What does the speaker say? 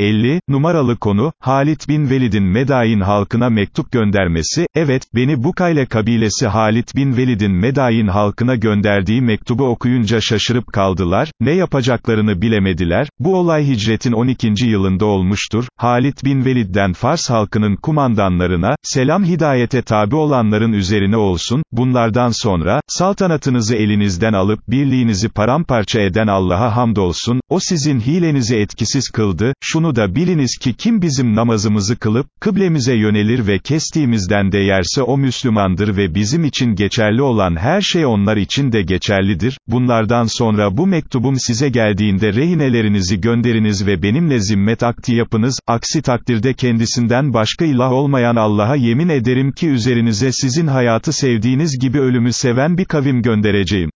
50, numaralı konu, Halit bin Velid'in Medain halkına mektup göndermesi, evet, Beni Bukayla kabilesi Halit bin Velid'in Medain halkına gönderdiği mektubu okuyunca şaşırıp kaldılar, ne yapacaklarını bilemediler, bu olay hicretin 12. yılında olmuştur, Halit bin Velid'den Fars halkının kumandanlarına, selam hidayete tabi olanların üzerine olsun, bunlardan sonra, saltanatınızı elinizden alıp birliğinizi paramparça eden Allah'a hamdolsun, o sizin hilenizi etkisiz kıldı, şunu da biliniz ki kim bizim namazımızı kılıp, kıblemize yönelir ve kestiğimizden de yerse o Müslümandır ve bizim için geçerli olan her şey onlar için de geçerlidir, bunlardan sonra bu mektubum size geldiğinde rehinelerinizi gönderiniz ve benimle zimmet akti yapınız, aksi takdirde kendisinden başka ilah olmayan Allah'a yemin ederim ki üzerinize sizin hayatı sevdiğiniz gibi ölümü seven bir kavim göndereceğim.